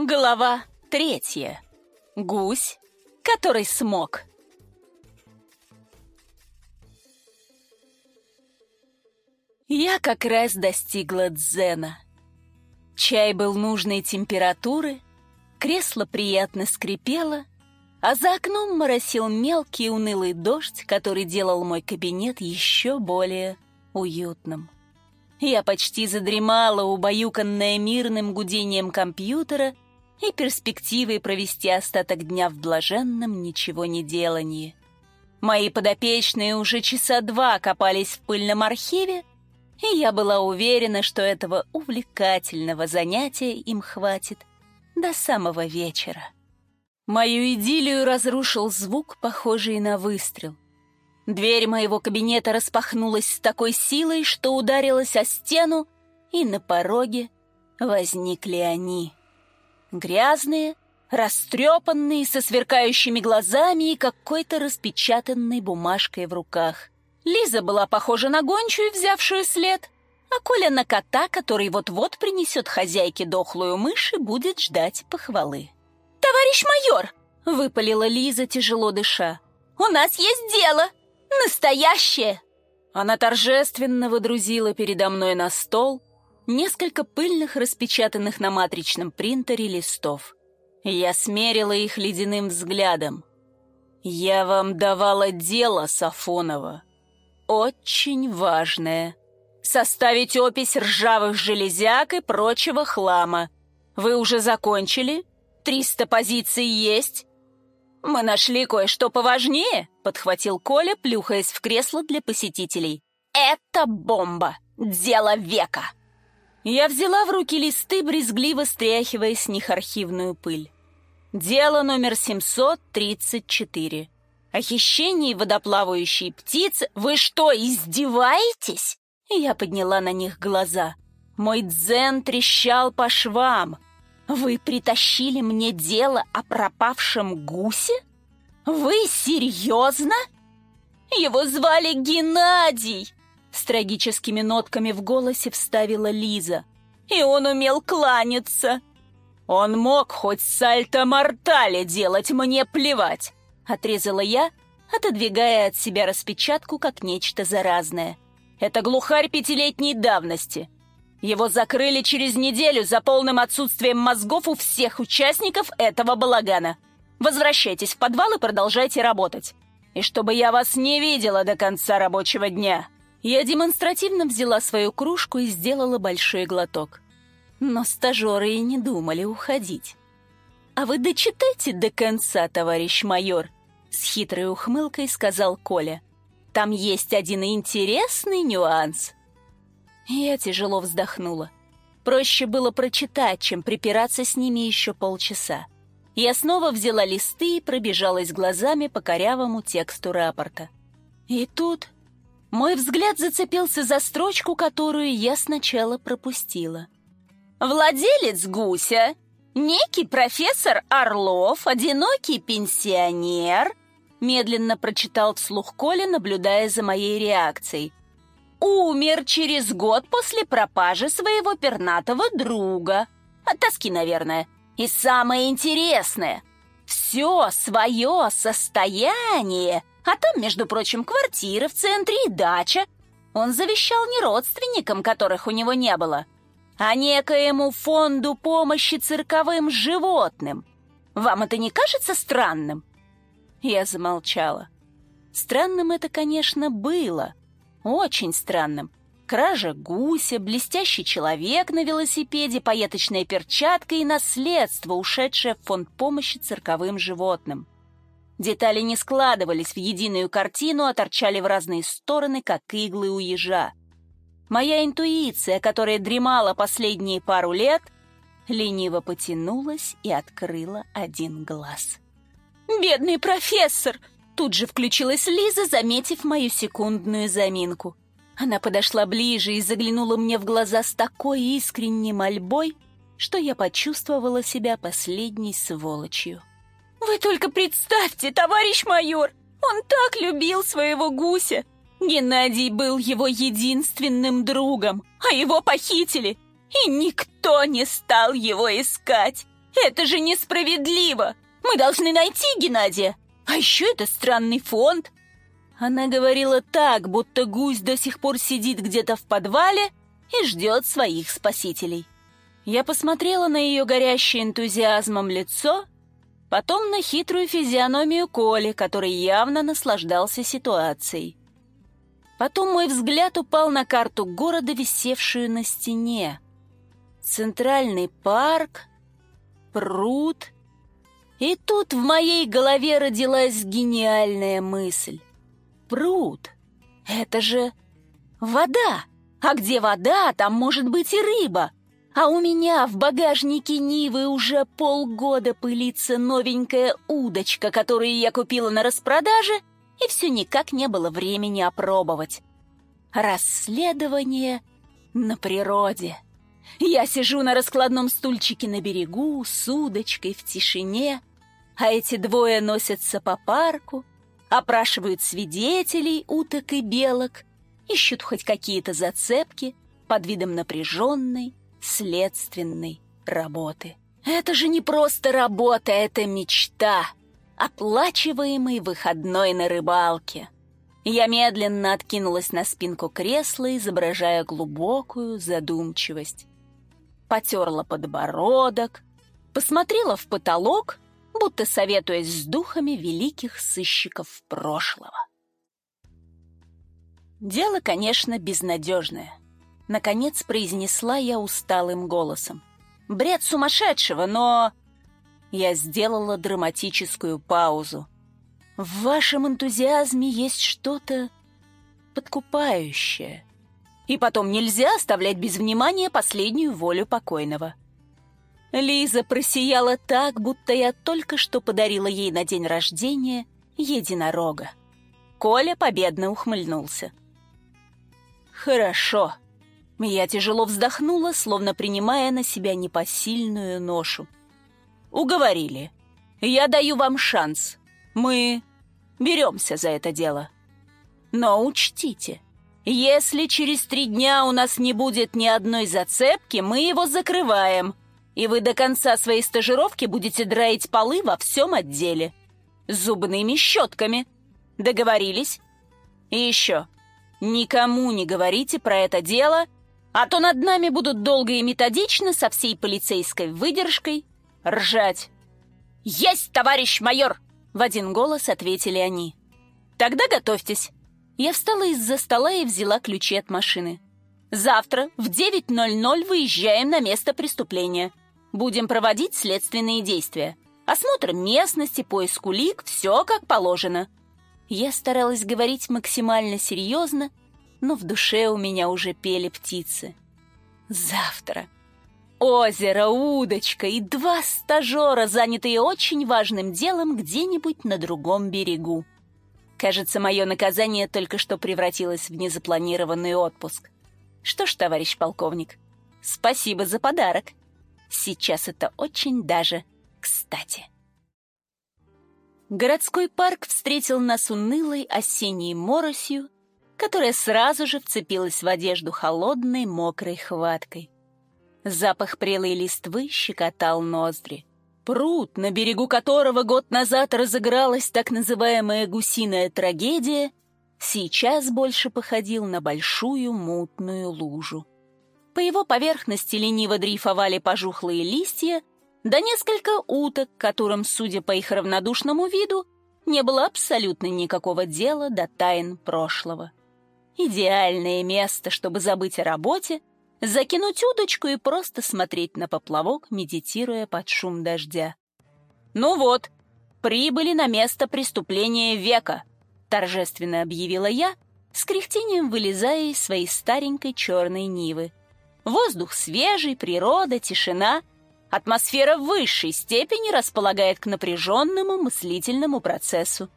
Глава третья. Гусь, который смог. Я как раз достигла дзена. Чай был нужной температуры, кресло приятно скрипело, а за окном моросил мелкий унылый дождь, который делал мой кабинет еще более уютным. Я почти задремала, убаюканная мирным гудением компьютера и перспективой провести остаток дня в блаженном ничего не делании. Мои подопечные уже часа два копались в пыльном архиве, и я была уверена, что этого увлекательного занятия им хватит до самого вечера. Мою идиллию разрушил звук, похожий на выстрел. Дверь моего кабинета распахнулась с такой силой, что ударилась о стену, и на пороге возникли они. Грязные, растрепанные, со сверкающими глазами и какой-то распечатанной бумажкой в руках. Лиза была похожа на гончую, взявшую след, а Коля на кота, который вот-вот принесет хозяйке дохлую мышь и будет ждать похвалы. «Товарищ майор!» — выпалила Лиза, тяжело дыша. «У нас есть дело! Настоящее!» Она торжественно выдрузила передо мной на стол несколько пыльных, распечатанных на матричном принтере листов. Я смерила их ледяным взглядом. «Я вам давала дело, Сафонова. Очень важное. Составить опись ржавых железяк и прочего хлама. Вы уже закончили? Триста позиций есть?» «Мы нашли кое-что поважнее», — подхватил Коля, плюхаясь в кресло для посетителей. «Это бомба! Дело века!» Я взяла в руки листы, брезгливо стряхивая с них архивную пыль. Дело номер 734. О хищении водоплавающей птицы. Вы что, издеваетесь? Я подняла на них глаза. Мой дзен трещал по швам. Вы притащили мне дело о пропавшем гусе? Вы серьезно? Его звали Геннадий. С трагическими нотками в голосе вставила Лиза. И он умел кланяться. Он мог хоть сальто-мортале делать, мне плевать. Отрезала я, отодвигая от себя распечатку как нечто заразное. Это глухарь пятилетней давности. Его закрыли через неделю за полным отсутствием мозгов у всех участников этого балагана. Возвращайтесь в подвал и продолжайте работать. И чтобы я вас не видела до конца рабочего дня. Я демонстративно взяла свою кружку и сделала большой глоток. Но стажеры и не думали уходить. «А вы дочитайте до конца, товарищ майор», — с хитрой ухмылкой сказал Коля. «Там есть один интересный нюанс». Я тяжело вздохнула. Проще было прочитать, чем припираться с ними еще полчаса. Я снова взяла листы и пробежалась глазами по корявому тексту рапорта. И тут мой взгляд зацепился за строчку, которую я сначала пропустила. «Владелец гуся, некий профессор Орлов, одинокий пенсионер», медленно прочитал вслух Коля, наблюдая за моей реакцией. «Умер через год после пропажи своего пернатого друга. От тоски, наверное. И самое интересное, все свое состояние а там, между прочим, квартира в центре и дача. Он завещал не родственникам, которых у него не было, а некоему фонду помощи цирковым животным. Вам это не кажется странным?» Я замолчала. Странным это, конечно, было. Очень странным. Кража гуся, блестящий человек на велосипеде, поеточная перчатка и наследство, ушедшее в фонд помощи цирковым животным. Детали не складывались в единую картину, а торчали в разные стороны, как иглы у ежа. Моя интуиция, которая дремала последние пару лет, лениво потянулась и открыла один глаз. «Бедный профессор!» Тут же включилась Лиза, заметив мою секундную заминку. Она подошла ближе и заглянула мне в глаза с такой искренней мольбой, что я почувствовала себя последней сволочью. «Вы только представьте, товарищ майор! Он так любил своего гуся! Геннадий был его единственным другом, а его похитили, и никто не стал его искать! Это же несправедливо! Мы должны найти Геннадия! А еще это странный фонд!» Она говорила так, будто гусь до сих пор сидит где-то в подвале и ждет своих спасителей. Я посмотрела на ее горящее энтузиазмом лицо, потом на хитрую физиономию Коли, который явно наслаждался ситуацией. Потом мой взгляд упал на карту города, висевшую на стене. Центральный парк, пруд. И тут в моей голове родилась гениальная мысль пруд. Это же вода. А где вода, там может быть и рыба. А у меня в багажнике Нивы уже полгода пылится новенькая удочка, которую я купила на распродаже, и все никак не было времени опробовать. Расследование на природе. Я сижу на раскладном стульчике на берегу с удочкой в тишине, а эти двое носятся по парку, опрашивают свидетелей, уток и белок, ищут хоть какие-то зацепки под видом напряженной следственной работы. Это же не просто работа, это мечта, оплачиваемый выходной на рыбалке. Я медленно откинулась на спинку кресла, изображая глубокую задумчивость. Потерла подбородок, посмотрела в потолок будто советуясь с духами великих сыщиков прошлого. Дело, конечно, безнадежное. Наконец произнесла я усталым голосом. Бред сумасшедшего, но... Я сделала драматическую паузу. В вашем энтузиазме есть что-то подкупающее. И потом нельзя оставлять без внимания последнюю волю покойного. Лиза просияла так, будто я только что подарила ей на день рождения единорога. Коля победно ухмыльнулся. «Хорошо». Я тяжело вздохнула, словно принимая на себя непосильную ношу. «Уговорили. Я даю вам шанс. Мы беремся за это дело. Но учтите, если через три дня у нас не будет ни одной зацепки, мы его закрываем» и вы до конца своей стажировки будете драить полы во всем отделе. Зубными щетками. Договорились? И еще, никому не говорите про это дело, а то над нами будут долго и методично со всей полицейской выдержкой ржать. «Есть, товарищ майор!» — в один голос ответили они. «Тогда готовьтесь». Я встала из-за стола и взяла ключи от машины. «Завтра в 9.00 выезжаем на место преступления. Будем проводить следственные действия. Осмотр местности, поиск улик, все как положено. Я старалась говорить максимально серьезно, но в душе у меня уже пели птицы. Завтра. Озеро, удочка и два стажера, занятые очень важным делом где-нибудь на другом берегу. Кажется, мое наказание только что превратилось в незапланированный отпуск. Что ж, товарищ полковник, спасибо за подарок. Сейчас это очень даже кстати. Городской парк встретил нас унылой осенней моросью, которая сразу же вцепилась в одежду холодной мокрой хваткой. Запах прелой листвы щекотал ноздри. Пруд, на берегу которого год назад разыгралась так называемая гусиная трагедия, сейчас больше походил на большую мутную лужу. По его поверхности лениво дрейфовали пожухлые листья, да несколько уток, которым, судя по их равнодушному виду, не было абсолютно никакого дела до тайн прошлого. Идеальное место, чтобы забыть о работе, закинуть удочку и просто смотреть на поплавок, медитируя под шум дождя. «Ну вот, прибыли на место преступления века», — торжественно объявила я, с кряхтением вылезая из своей старенькой черной нивы. Воздух свежий, природа, тишина. Атмосфера в высшей степени располагает к напряженному мыслительному процессу.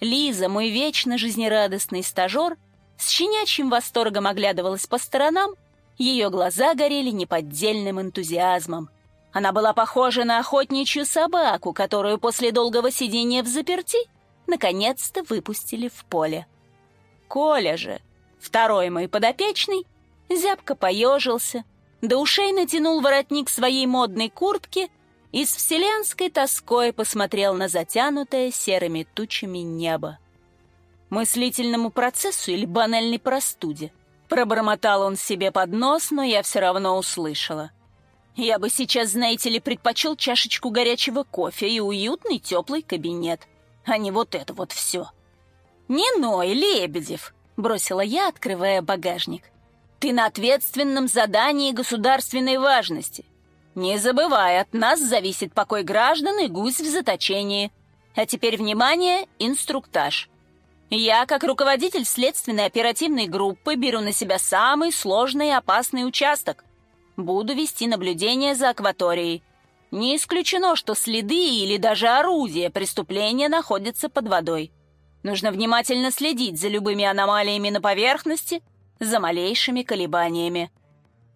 Лиза, мой вечно жизнерадостный стажер, с щенячьим восторгом оглядывалась по сторонам, ее глаза горели неподдельным энтузиазмом. Она была похожа на охотничью собаку, которую после долгого сидения в заперти наконец-то выпустили в поле. Коля же, второй мой подопечный, зябко поежился, до ушей натянул воротник своей модной куртки и с вселенской тоской посмотрел на затянутое серыми тучами небо. Мыслительному процессу или банальной простуде? Пробормотал он себе под нос, но я все равно услышала. Я бы сейчас, знаете ли, предпочел чашечку горячего кофе и уютный теплый кабинет, а не вот это вот все. «Не ной, Лебедев!» — бросила я, открывая багажник. «Ты на ответственном задании государственной важности. Не забывай, от нас зависит покой граждан и гусь в заточении. А теперь, внимание, инструктаж. Я, как руководитель следственной оперативной группы, беру на себя самый сложный и опасный участок. Буду вести наблюдение за акваторией. Не исключено, что следы или даже орудия преступления находятся под водой. Нужно внимательно следить за любыми аномалиями на поверхности, за малейшими колебаниями.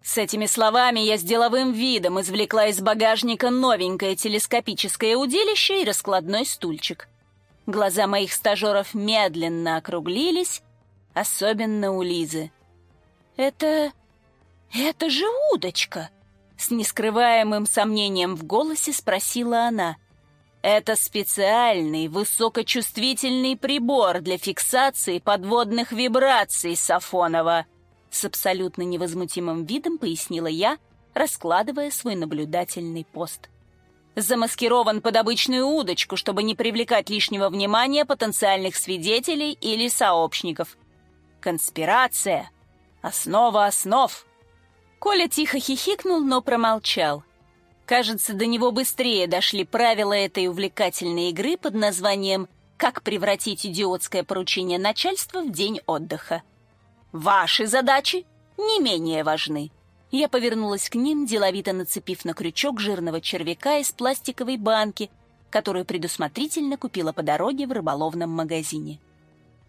С этими словами я с деловым видом извлекла из багажника новенькое телескопическое удилище и раскладной стульчик. Глаза моих стажеров медленно округлились, особенно у Лизы. «Это... это же удочка!» С нескрываемым сомнением в голосе спросила она. «Это специальный высокочувствительный прибор для фиксации подводных вибраций, Сафонова!» С абсолютно невозмутимым видом пояснила я, раскладывая свой наблюдательный пост. Замаскирован под обычную удочку, чтобы не привлекать лишнего внимания потенциальных свидетелей или сообщников. Конспирация. Основа основ. Коля тихо хихикнул, но промолчал. Кажется, до него быстрее дошли правила этой увлекательной игры под названием «Как превратить идиотское поручение начальства в день отдыха». Ваши задачи не менее важны. Я повернулась к ним, деловито нацепив на крючок жирного червяка из пластиковой банки, которую предусмотрительно купила по дороге в рыболовном магазине.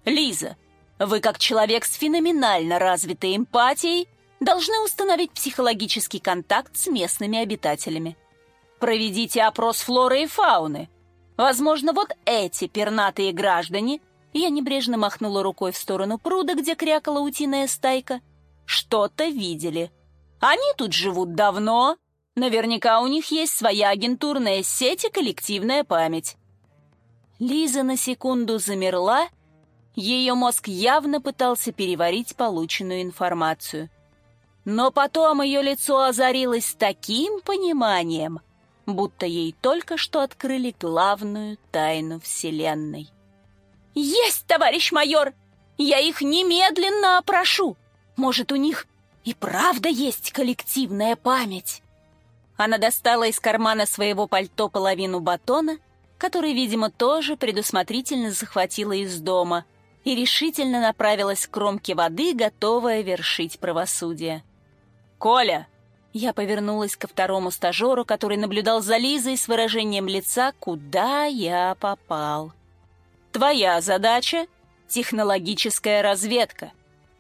«Лиза, вы, как человек с феноменально развитой эмпатией, должны установить психологический контакт с местными обитателями. Проведите опрос флоры и фауны. Возможно, вот эти пернатые граждане я небрежно махнула рукой в сторону пруда, где крякала утиная стайка. Что-то видели. Они тут живут давно. Наверняка у них есть своя агентурная сеть и коллективная память. Лиза на секунду замерла. Ее мозг явно пытался переварить полученную информацию. Но потом ее лицо озарилось таким пониманием, будто ей только что открыли главную тайну Вселенной. «Есть, товарищ майор! Я их немедленно опрошу! Может, у них и правда есть коллективная память?» Она достала из кармана своего пальто половину батона, который, видимо, тоже предусмотрительно захватила из дома, и решительно направилась к кромке воды, готовая вершить правосудие. «Коля!» Я повернулась ко второму стажеру, который наблюдал за Лизой с выражением лица «Куда я попал?». Твоя задача — технологическая разведка.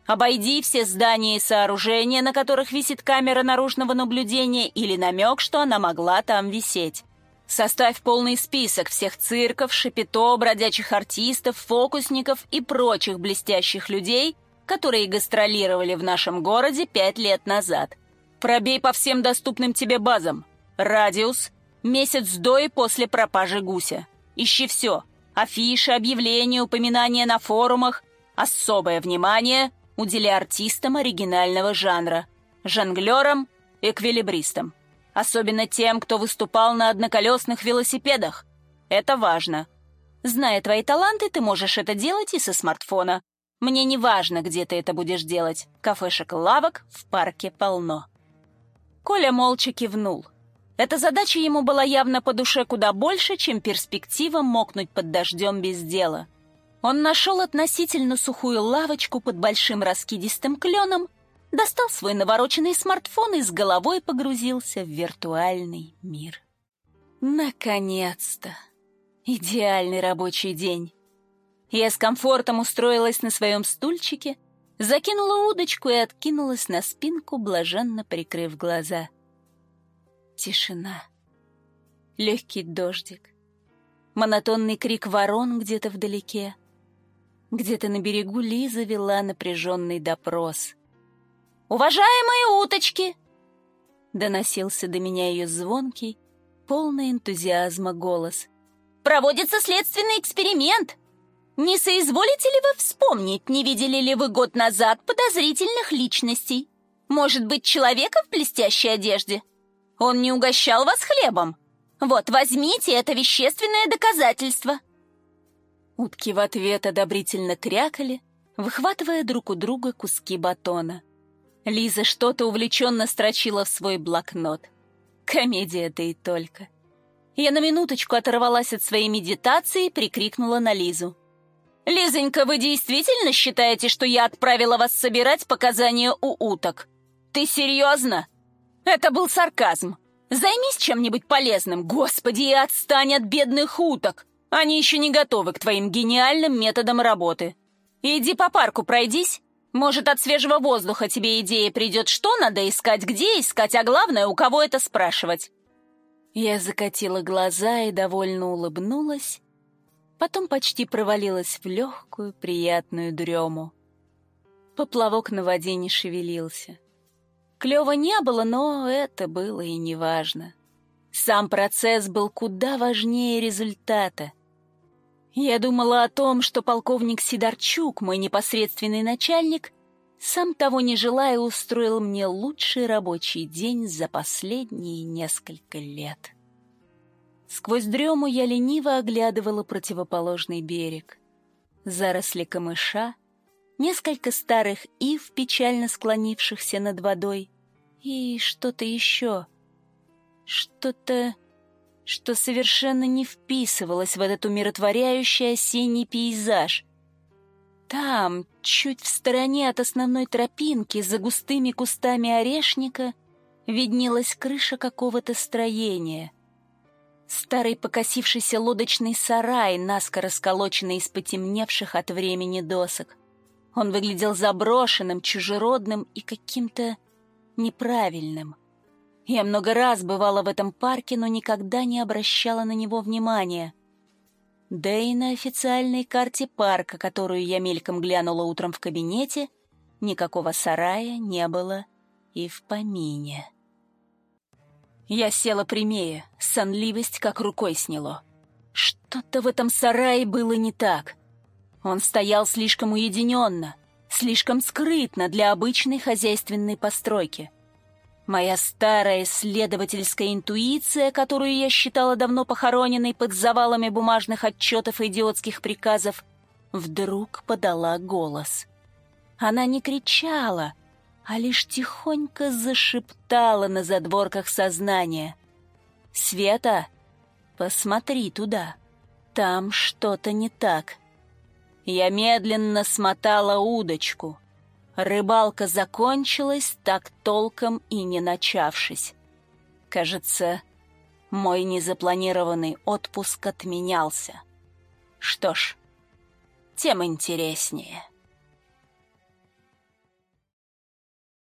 Обойди все здания и сооружения, на которых висит камера наружного наблюдения или намек, что она могла там висеть. Составь полный список всех цирков, шапито, бродячих артистов, фокусников и прочих блестящих людей, которые гастролировали в нашем городе пять лет назад. Пробей по всем доступным тебе базам. Радиус. Месяц до и после пропажи гуся. Ищи все. Афиши, объявления, упоминания на форумах. Особое внимание удели артистам оригинального жанра, жонглерам, эквилибристам. Особенно тем, кто выступал на одноколесных велосипедах. Это важно. Зная твои таланты, ты можешь это делать и со смартфона. Мне не важно, где ты это будешь делать. Кафешек-лавок в парке полно. Коля молча кивнул. Эта задача ему была явно по душе куда больше, чем перспектива мокнуть под дождем без дела. Он нашел относительно сухую лавочку под большим раскидистым кленом, достал свой навороченный смартфон и с головой погрузился в виртуальный мир. Наконец-то! Идеальный рабочий день. Я с комфортом устроилась на своем стульчике, закинула удочку и откинулась на спинку, блаженно прикрыв глаза — Тишина. Легкий дождик. Монотонный крик ворон где-то вдалеке. Где-то на берегу Лиза вела напряженный допрос. «Уважаемые уточки!» Доносился до меня ее звонкий, полный энтузиазма голос. «Проводится следственный эксперимент. Не соизволите ли вы вспомнить, не видели ли вы год назад подозрительных личностей? Может быть, человека в блестящей одежде? Он не угощал вас хлебом? Вот, возьмите это вещественное доказательство». Утки в ответ одобрительно крякали, выхватывая друг у друга куски батона. Лиза что-то увлеченно строчила в свой блокнот. Комедия-то и только. Я на минуточку оторвалась от своей медитации и прикрикнула на Лизу. «Лизонька, вы действительно считаете, что я отправила вас собирать показания у уток? Ты серьезно? Это был сарказм. Займись чем-нибудь полезным, господи, и отстань от бедных уток. Они еще не готовы к твоим гениальным методам работы. Иди по парку пройдись. Может, от свежего воздуха тебе идея придет, что надо искать, где искать, а главное, у кого это спрашивать. Я закатила глаза и довольно улыбнулась, потом почти провалилась в легкую, приятную дрему. Поплавок на воде не шевелился. Клёва не было, но это было и не важно. Сам процесс был куда важнее результата. Я думала о том, что полковник Сидорчук, мой непосредственный начальник, сам того не желая, устроил мне лучший рабочий день за последние несколько лет. Сквозь дрему я лениво оглядывала противоположный берег. Заросли камыша, несколько старых ив, печально склонившихся над водой, и что-то еще. Что-то что совершенно не вписывалось в этот умиротворяющий осенний пейзаж. Там, чуть в стороне от основной тропинки, за густыми кустами орешника, виднелась крыша какого-то строения. Старый покосившийся лодочный сарай, наскоро сколоченный из потемневших от времени досок. Он выглядел заброшенным, чужеродным и каким-то неправильным — я много раз бывала в этом парке, но никогда не обращала на него внимания. Да и на официальной карте парка, которую я мельком глянула утром в кабинете, никакого сарая не было и в помине. Я села прямее, сонливость как рукой сняло. Что-то в этом сарае было не так. Он стоял слишком уединенно, слишком скрытно для обычной хозяйственной постройки — Моя старая исследовательская интуиция, которую я считала давно похороненной под завалами бумажных отчетов и идиотских приказов, вдруг подала голос. Она не кричала, а лишь тихонько зашептала на задворках сознания. «Света, посмотри туда, там что-то не так». Я медленно смотала удочку — Рыбалка закончилась, так толком и не начавшись. Кажется, мой незапланированный отпуск отменялся. Что ж, тем интереснее.